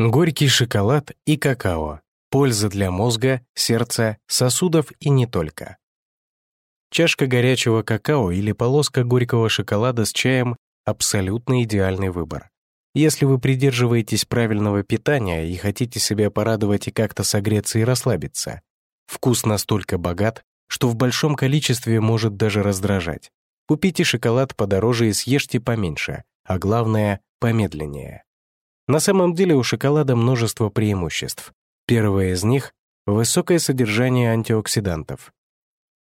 Горький шоколад и какао. Польза для мозга, сердца, сосудов и не только. Чашка горячего какао или полоска горького шоколада с чаем — абсолютно идеальный выбор. Если вы придерживаетесь правильного питания и хотите себя порадовать и как-то согреться и расслабиться, вкус настолько богат, что в большом количестве может даже раздражать. Купите шоколад подороже и съешьте поменьше, а главное — помедленнее. На самом деле у шоколада множество преимуществ. Первое из них — высокое содержание антиоксидантов.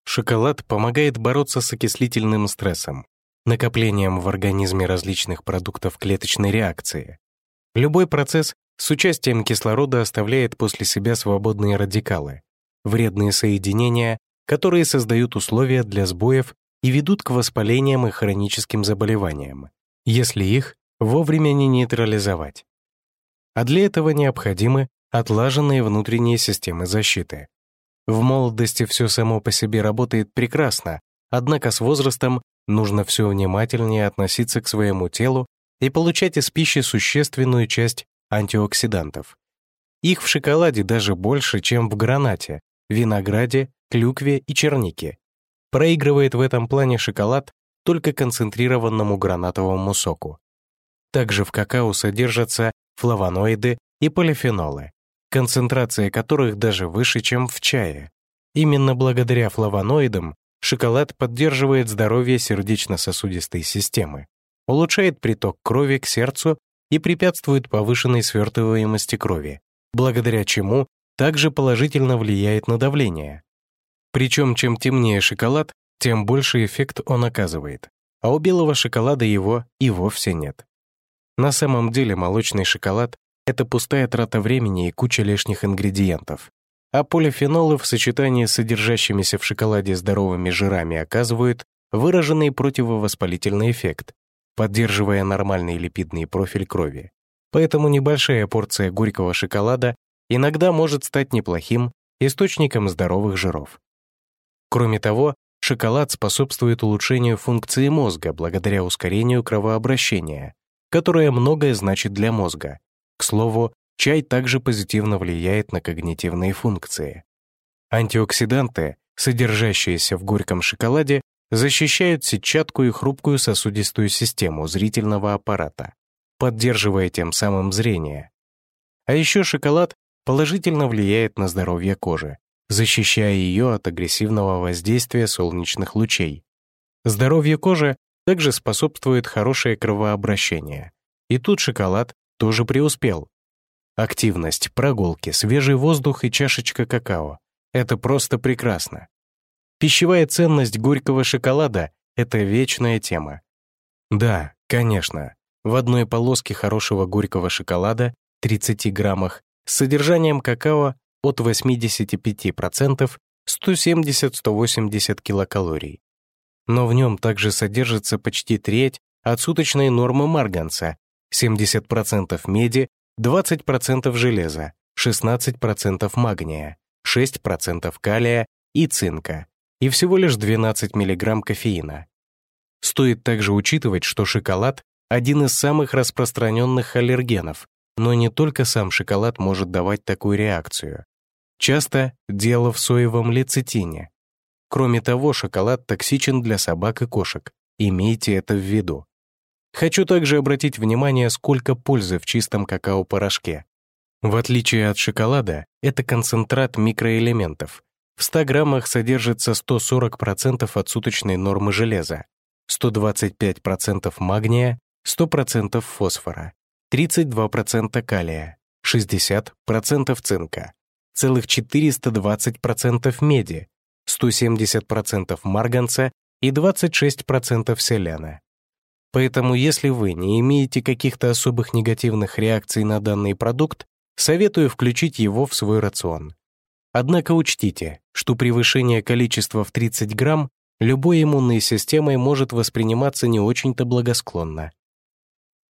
Шоколад помогает бороться с окислительным стрессом, накоплением в организме различных продуктов клеточной реакции. Любой процесс с участием кислорода оставляет после себя свободные радикалы, вредные соединения, которые создают условия для сбоев и ведут к воспалениям и хроническим заболеваниям, если их вовремя не нейтрализовать а для этого необходимы отлаженные внутренние системы защиты. В молодости все само по себе работает прекрасно, однако с возрастом нужно все внимательнее относиться к своему телу и получать из пищи существенную часть антиоксидантов. Их в шоколаде даже больше, чем в гранате, винограде, клюкве и чернике. Проигрывает в этом плане шоколад только концентрированному гранатовому соку. Также в какао содержатся флавоноиды и полифенолы, концентрация которых даже выше, чем в чае. Именно благодаря флавоноидам шоколад поддерживает здоровье сердечно-сосудистой системы, улучшает приток крови к сердцу и препятствует повышенной свертываемости крови, благодаря чему также положительно влияет на давление. Причем чем темнее шоколад, тем больше эффект он оказывает, а у белого шоколада его и вовсе нет. На самом деле молочный шоколад — это пустая трата времени и куча лишних ингредиентов. А полифенолы в сочетании с содержащимися в шоколаде здоровыми жирами оказывают выраженный противовоспалительный эффект, поддерживая нормальный липидный профиль крови. Поэтому небольшая порция горького шоколада иногда может стать неплохим источником здоровых жиров. Кроме того, шоколад способствует улучшению функции мозга благодаря ускорению кровообращения, которое многое значит для мозга. К слову, чай также позитивно влияет на когнитивные функции. Антиоксиданты, содержащиеся в горьком шоколаде, защищают сетчатку и хрупкую сосудистую систему зрительного аппарата, поддерживая тем самым зрение. А еще шоколад положительно влияет на здоровье кожи, защищая ее от агрессивного воздействия солнечных лучей. Здоровье кожи также способствует хорошее кровообращение. И тут шоколад тоже преуспел. Активность, прогулки, свежий воздух и чашечка какао — это просто прекрасно. Пищевая ценность горького шоколада — это вечная тема. Да, конечно, в одной полоске хорошего горького шоколада, 30 граммах, с содержанием какао от 85% 170-180 килокалорий но в нем также содержится почти треть от суточной нормы марганца, 70% меди, 20% железа, 16% магния, 6% калия и цинка и всего лишь 12 мг кофеина. Стоит также учитывать, что шоколад — один из самых распространенных аллергенов, но не только сам шоколад может давать такую реакцию. Часто дело в соевом лецитине, Кроме того, шоколад токсичен для собак и кошек. Имейте это в виду. Хочу также обратить внимание, сколько пользы в чистом какао-порошке. В отличие от шоколада, это концентрат микроэлементов. В 100 граммах содержится 140% от суточной нормы железа, 125% магния, 100% фосфора, 32% калия, 60% цинка, целых 420% меди, 170% марганца и 26% селена. Поэтому если вы не имеете каких-то особых негативных реакций на данный продукт, советую включить его в свой рацион. Однако учтите, что превышение количества в 30 грамм любой иммунной системой может восприниматься не очень-то благосклонно.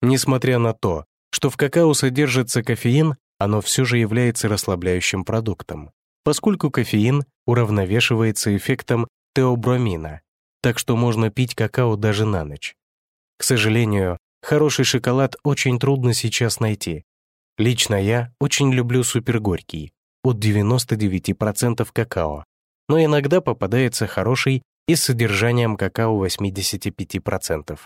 Несмотря на то, что в какао содержится кофеин, оно все же является расслабляющим продуктом поскольку кофеин уравновешивается эффектом теобромина, так что можно пить какао даже на ночь. К сожалению, хороший шоколад очень трудно сейчас найти. Лично я очень люблю супергорький, от 99% какао, но иногда попадается хороший и с содержанием какао 85%.